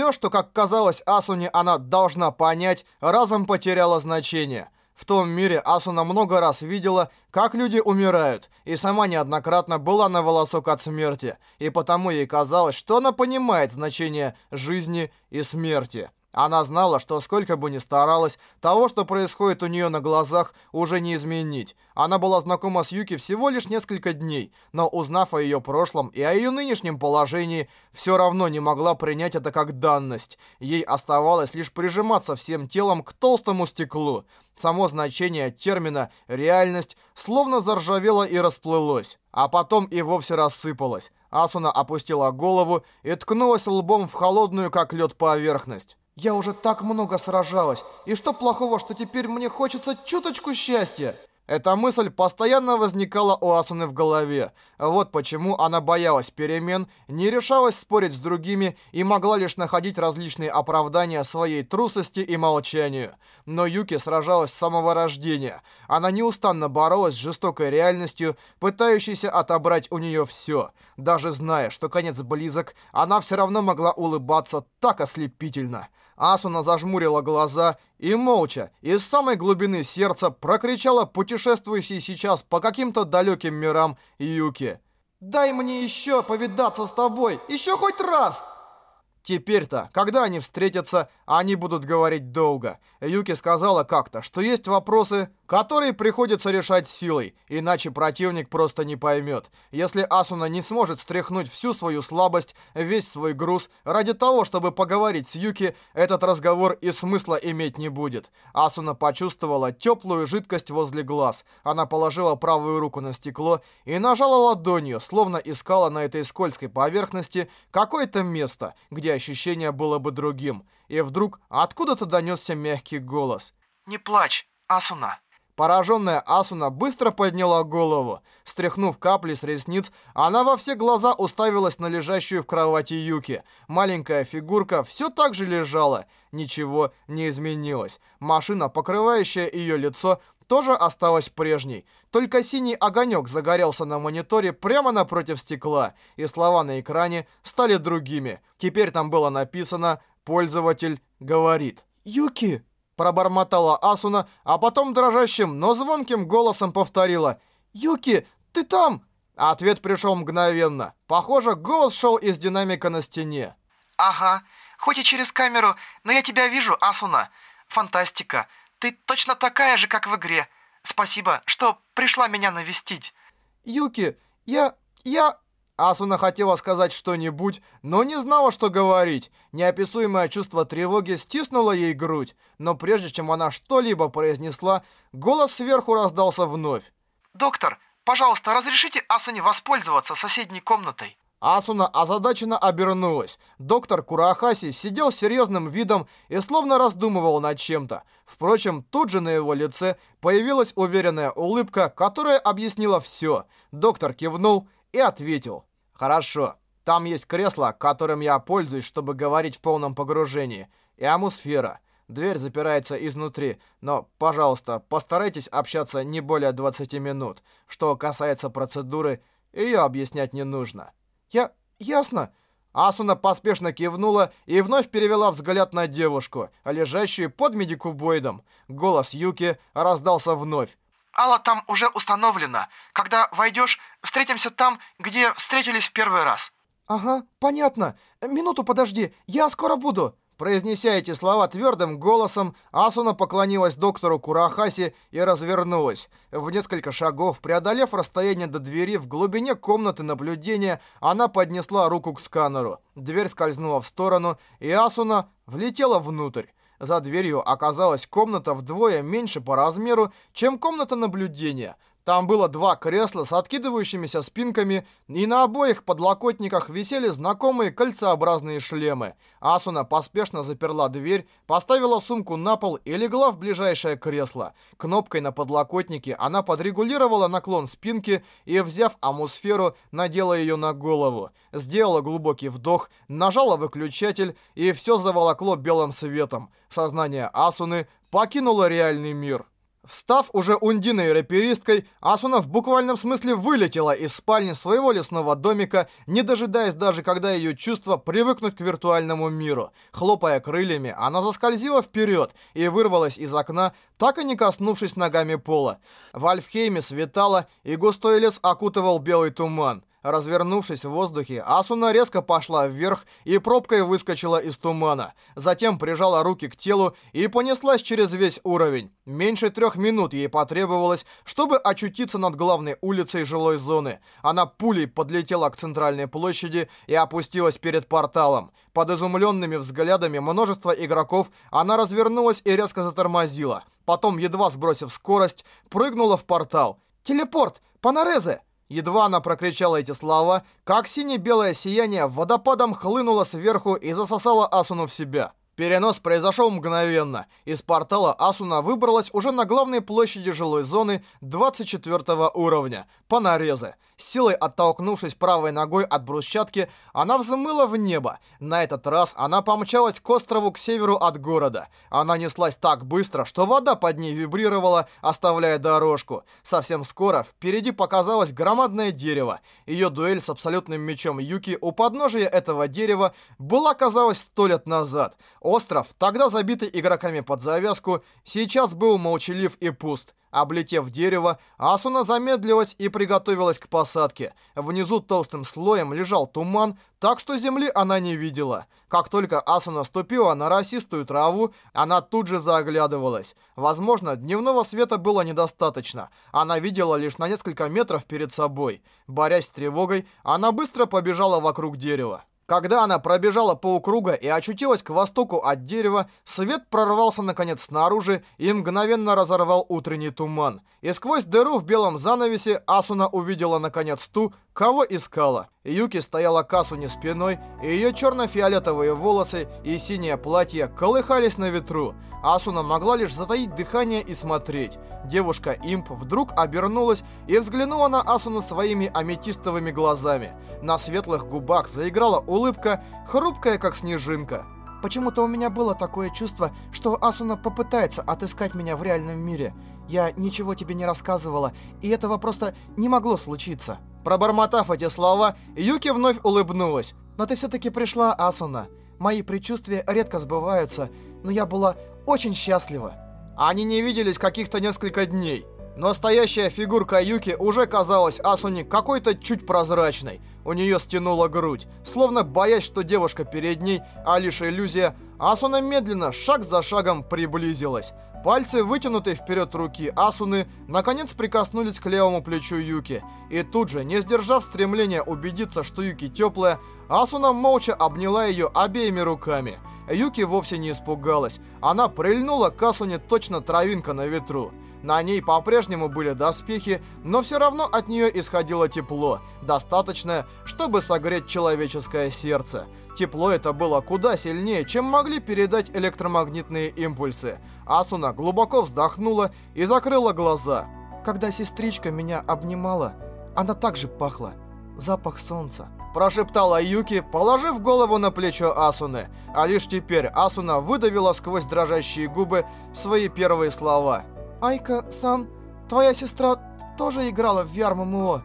Все, что, как казалось Асуне, она должна понять, разом потеряло значение. В том мире Асуна много раз видела, как люди умирают, и сама неоднократно была на волосок от смерти, и потому ей казалось, что она понимает значение жизни и смерти. Она знала, что сколько бы ни старалась, того, что происходит у нее на глазах, уже не изменить. Она была знакома с Юки всего лишь несколько дней, но узнав о ее прошлом и о ее нынешнем положении, все равно не могла принять это как данность. Ей оставалось лишь прижиматься всем телом к толстому стеклу. Само значение термина «реальность» словно заржавело и расплылось, а потом и вовсе рассыпалось. Асуна опустила голову и ткнулась лбом в холодную, как лед, поверхность. Я уже так много сражалась, и что плохого, что теперь мне хочется чуточку счастья? Эта мысль постоянно возникала у Асуны в голове. Вот почему она боялась перемен, не решалась спорить с другими и могла лишь находить различные оправдания своей трусости и молчанию. Но Юки сражалась с самого рождения. Она неустанно боролась с жестокой реальностью, пытающейся отобрать у нее все. Даже зная, что конец близок, она все равно могла улыбаться так ослепительно. Асуна зажмурила глаза и молча, из самой глубины сердца, прокричала путешествующий сейчас по каким-то далеким мирам Юки. «Дай мне еще повидаться с тобой, еще хоть раз!» Теперь-то, когда они встретятся, они будут говорить долго. Юки сказала как-то, что есть вопросы, которые приходится решать силой, иначе противник просто не поймет. Если Асуна не сможет стряхнуть всю свою слабость, весь свой груз, ради того, чтобы поговорить с Юки, этот разговор и смысла иметь не будет. Асуна почувствовала теплую жидкость возле глаз. Она положила правую руку на стекло и нажала ладонью, словно искала на этой скользкой поверхности какое-то место, где ощущение было бы другим. И вдруг откуда-то донесся мягкий голос. «Не плачь, Асуна». Пораженная Асуна быстро подняла голову. Стряхнув капли с ресниц, она во все глаза уставилась на лежащую в кровати Юки. Маленькая фигурка все так же лежала. Ничего не изменилось. Машина, покрывающая ее лицо, тоже осталась прежней. Только синий огонек загорелся на мониторе прямо напротив стекла, и слова на экране стали другими. Теперь там было написано «Пользователь говорит». «Юки!» Пробормотала Асуна, а потом дрожащим, но звонким голосом повторила. «Юки, ты там?» Ответ пришел мгновенно. Похоже, голос шел из динамика на стене. «Ага, хоть и через камеру, но я тебя вижу, Асуна. Фантастика. Ты точно такая же, как в игре. Спасибо, что пришла меня навестить». «Юки, я... я...» Асуна хотела сказать что-нибудь, но не знала, что говорить. Неописуемое чувство тревоги стиснуло ей грудь. Но прежде чем она что-либо произнесла, голос сверху раздался вновь. «Доктор, пожалуйста, разрешите Асуне воспользоваться соседней комнатой?» Асуна озадаченно обернулась. Доктор Курахаси сидел с серьезным видом и словно раздумывал над чем-то. Впрочем, тут же на его лице появилась уверенная улыбка, которая объяснила все. Доктор кивнул и ответил. Хорошо. Там есть кресло, которым я пользуюсь, чтобы говорить в полном погружении. И атмосфера. Дверь запирается изнутри, но, пожалуйста, постарайтесь общаться не более 20 минут. Что касается процедуры, ее объяснять не нужно. Я... ясно. Асуна поспешно кивнула и вновь перевела взгляд на девушку, лежащую под медикубоидом. Голос Юки раздался вновь. Алла там уже установлена. Когда войдешь, встретимся там, где встретились в первый раз». «Ага, понятно. Минуту подожди, я скоро буду». Произнеся эти слова твердым голосом, Асуна поклонилась доктору Курахаси и развернулась. В несколько шагов, преодолев расстояние до двери в глубине комнаты наблюдения, она поднесла руку к сканеру. Дверь скользнула в сторону, и Асуна влетела внутрь. За дверью оказалась комната вдвое меньше по размеру, чем комната наблюдения – там было два кресла с откидывающимися спинками, и на обоих подлокотниках висели знакомые кольцеобразные шлемы. Асуна поспешно заперла дверь, поставила сумку на пол и легла в ближайшее кресло. Кнопкой на подлокотнике она подрегулировала наклон спинки и, взяв амусферу, надела ее на голову. Сделала глубокий вдох, нажала выключатель, и все заволокло белым светом. Сознание Асуны покинуло реальный мир. Встав уже ундиной раперисткой, Асуна в буквальном смысле вылетела из спальни своего лесного домика, не дожидаясь даже, когда ее чувства привыкнут к виртуальному миру. Хлопая крыльями, она заскользила вперед и вырвалась из окна, так и не коснувшись ногами пола. В Альфхейме светало, и густой лес окутывал белый туман. Развернувшись в воздухе, Асуна резко пошла вверх и пробкой выскочила из тумана. Затем прижала руки к телу и понеслась через весь уровень. Меньше трех минут ей потребовалось, чтобы очутиться над главной улицей жилой зоны. Она пулей подлетела к центральной площади и опустилась перед порталом. Под изумленными взглядами множества игроков она развернулась и резко затормозила. Потом, едва сбросив скорость, прыгнула в портал. «Телепорт! Панарезе!» Едва она прокричала эти слова, как сине-белое сияние водопадом хлынуло сверху и засосало Асуну в себя. Перенос произошел мгновенно. Из портала Асуна выбралась уже на главной площади жилой зоны 24 уровня, по нарезы. силой оттолкнувшись правой ногой от брусчатки, она взмыла в небо. На этот раз она помчалась к острову к северу от города. Она неслась так быстро, что вода под ней вибрировала, оставляя дорожку. Совсем скоро впереди показалось громадное дерево. Ее дуэль с абсолютным мечом Юки у подножия этого дерева была, казалось, сто лет назад. Остров, тогда забитый игроками под завязку, сейчас был молчалив и пуст. Облетев дерево, Асуна замедлилась и приготовилась к посадке. Внизу толстым слоем лежал туман, так что земли она не видела. Как только Асуна ступила на росистую траву, она тут же заоглядывалась. Возможно, дневного света было недостаточно. Она видела лишь на несколько метров перед собой. Борясь с тревогой, она быстро побежала вокруг дерева. Когда она пробежала полукруга и очутилась к востоку от дерева, свет прорвался наконец снаружи и мгновенно разорвал утренний туман. И сквозь дыру в белом занавесе Асуна увидела наконец ту, кого искала. Юки стояла к Асуне спиной, и ее черно-фиолетовые волосы и синее платье колыхались на ветру. Асуна могла лишь затаить дыхание и смотреть. Девушка-имп вдруг обернулась и взглянула на Асуну своими аметистовыми глазами. На светлых губах заиграла улыбка, хрупкая как снежинка. Почему-то у меня было такое чувство, что Асуна попытается отыскать меня в реальном мире. Я ничего тебе не рассказывала, и этого просто не могло случиться. Пробормотав эти слова, Юки вновь улыбнулась. «Но ты все-таки пришла, Асуна. Мои предчувствия редко сбываются, но я была очень счастлива». Они не виделись каких-то несколько дней. Настоящая фигурка Юки уже казалась Асуне какой-то чуть прозрачной. У нее стянула грудь. Словно боясь, что девушка перед ней, а лишь иллюзия, Асуна медленно, шаг за шагом приблизилась. Пальцы, вытянутые вперед руки Асуны, наконец прикоснулись к левому плечу Юки. И тут же, не сдержав стремления убедиться, что Юки теплая, Асуна молча обняла ее обеими руками. Юки вовсе не испугалась. Она прильнула к Асуне точно травинка на ветру. На ней по-прежнему были доспехи, но все равно от нее исходило тепло, достаточное, чтобы согреть человеческое сердце. Тепло это было куда сильнее, чем могли передать электромагнитные импульсы. Асуна глубоко вздохнула и закрыла глаза. Когда сестричка меня обнимала, она также пахла. Запах солнца. Прошептала Юки, положив голову на плечо Асуны. А лишь теперь Асуна выдавила сквозь дрожащие губы свои первые слова. «Айка-сан, твоя сестра тоже играла в VR-ММО?»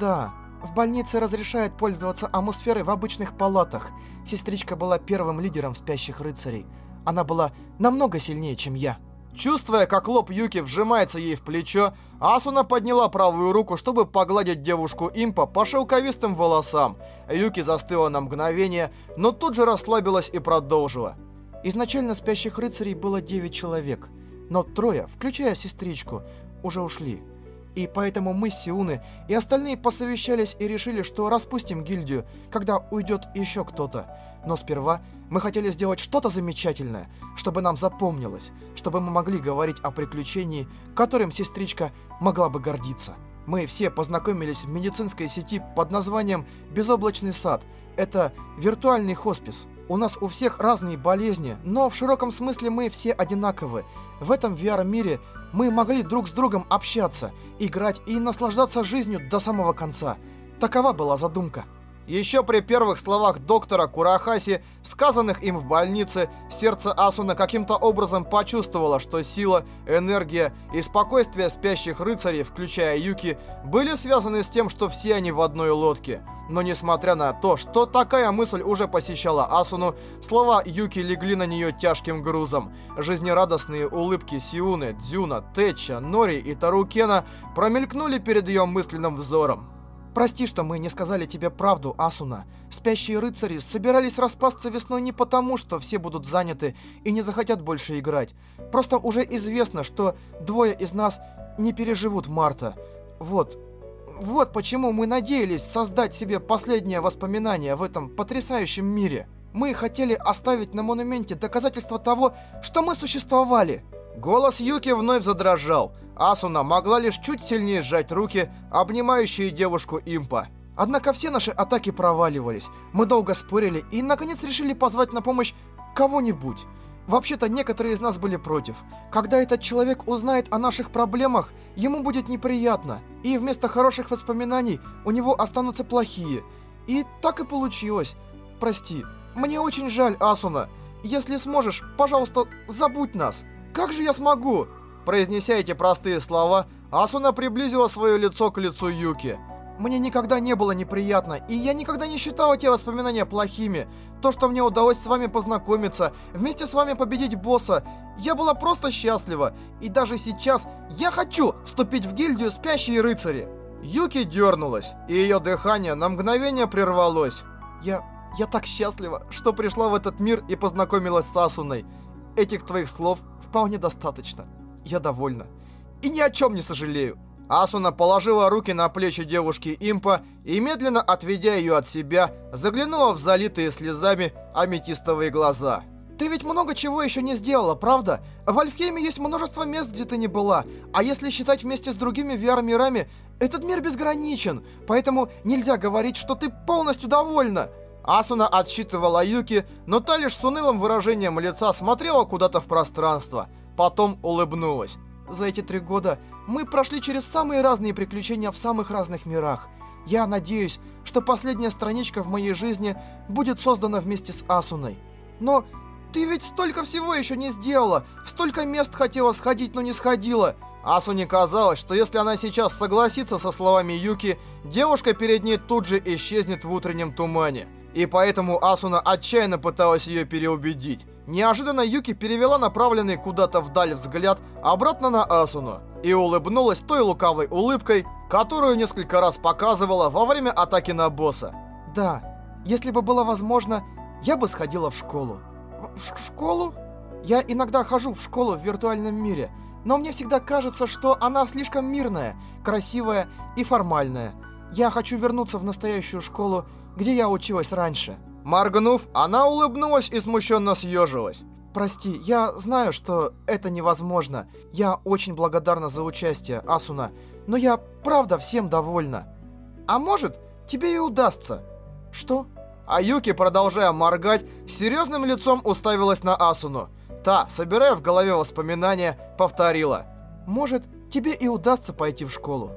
«Да». В больнице разрешают пользоваться атмосферой в обычных палатах. Сестричка была первым лидером спящих рыцарей. Она была намного сильнее, чем я. Чувствуя, как лоб Юки вжимается ей в плечо, Асуна подняла правую руку, чтобы погладить девушку импа по шелковистым волосам. Юки застыла на мгновение, но тут же расслабилась и продолжила. Изначально спящих рыцарей было 9 человек, но трое, включая сестричку, уже ушли. И поэтому мы Сиуны и остальные посовещались и решили, что распустим гильдию, когда уйдет еще кто-то. Но сперва мы хотели сделать что-то замечательное, чтобы нам запомнилось, чтобы мы могли говорить о приключении, которым сестричка могла бы гордиться. Мы все познакомились в медицинской сети под названием «Безоблачный сад». Это виртуальный хоспис. У нас у всех разные болезни, но в широком смысле мы все одинаковы. В этом VR-мире мы могли друг с другом общаться, играть и наслаждаться жизнью до самого конца. Такова была задумка. Еще при первых словах доктора Курахаси, сказанных им в больнице, сердце Асуна каким-то образом почувствовало, что сила, энергия и спокойствие спящих рыцарей, включая Юки, были связаны с тем, что все они в одной лодке. Но несмотря на то, что такая мысль уже посещала Асуну, слова Юки легли на нее тяжким грузом. Жизнерадостные улыбки Сиуны, Дзюна, Тэтча, Нори и Тарукена промелькнули перед ее мысленным взором. Прости, что мы не сказали тебе правду, Асуна. Спящие рыцари собирались распасться весной не потому, что все будут заняты и не захотят больше играть. Просто уже известно, что двое из нас не переживут марта. Вот. Вот почему мы надеялись создать себе последнее воспоминание в этом потрясающем мире. Мы хотели оставить на монументе доказательство того, что мы существовали. Голос Юки вновь задрожал. Асуна могла лишь чуть сильнее сжать руки, обнимающие девушку импа. Однако все наши атаки проваливались. Мы долго спорили и, наконец, решили позвать на помощь кого-нибудь. Вообще-то, некоторые из нас были против. Когда этот человек узнает о наших проблемах, ему будет неприятно. И вместо хороших воспоминаний у него останутся плохие. И так и получилось. Прости. Мне очень жаль, Асуна. Если сможешь, пожалуйста, забудь нас. Как же я смогу? Произнеся эти простые слова, Асуна приблизила свое лицо к лицу Юки. Мне никогда не было неприятно, и я никогда не считала те воспоминания плохими. То, что мне удалось с вами познакомиться, вместе с вами победить босса, я была просто счастлива. И даже сейчас я хочу вступить в гильдию «Спящие рыцари». Юки дернулась, и ее дыхание на мгновение прервалось. Я... я так счастлива, что пришла в этот мир и познакомилась с Асуной. Этих твоих слов вполне достаточно. Я довольна. И ни о чем не сожалею. Асуна положила руки на плечи девушки Импа и, медленно отведя ее от себя, заглянула в залитые слезами аметистовые глаза. Ты ведь много чего еще не сделала, правда? В Альфхейме есть множество мест, где ты не была. А если считать вместе с другими VR-мирами, этот мир безграничен. Поэтому нельзя говорить, что ты полностью довольна. Асуна отсчитывала Юки, но та лишь с унылым выражением лица смотрела куда-то в пространство. Потом улыбнулась. За эти три года мы прошли через самые разные приключения в самых разных мирах. Я надеюсь, что последняя страничка в моей жизни будет создана вместе с Асуной. Но ты ведь столько всего еще не сделала, в столько мест хотела сходить, но не сходила. Асуне казалось, что если она сейчас согласится со словами Юки, девушка перед ней тут же исчезнет в утреннем тумане. И поэтому Асуна отчаянно пыталась ее переубедить. Неожиданно Юки перевела направленный куда-то вдаль взгляд обратно на Асуну и улыбнулась той лукавой улыбкой, которую несколько раз показывала во время атаки на босса. Да, если бы было возможно, я бы сходила в школу. В школу? Я иногда хожу в школу в виртуальном мире, но мне всегда кажется, что она слишком мирная, красивая и формальная. Я хочу вернуться в настоящую школу, где я училась раньше. Моргнув, она улыбнулась и смущенно съежилась. Прости, я знаю, что это невозможно. Я очень благодарна за участие, Асуна. Но я правда всем довольна. А может, тебе и удастся. Что? А Юки, продолжая моргать, серьезным лицом уставилась на Асуну. Та, собирая в голове воспоминания, повторила. Может, тебе и удастся пойти в школу.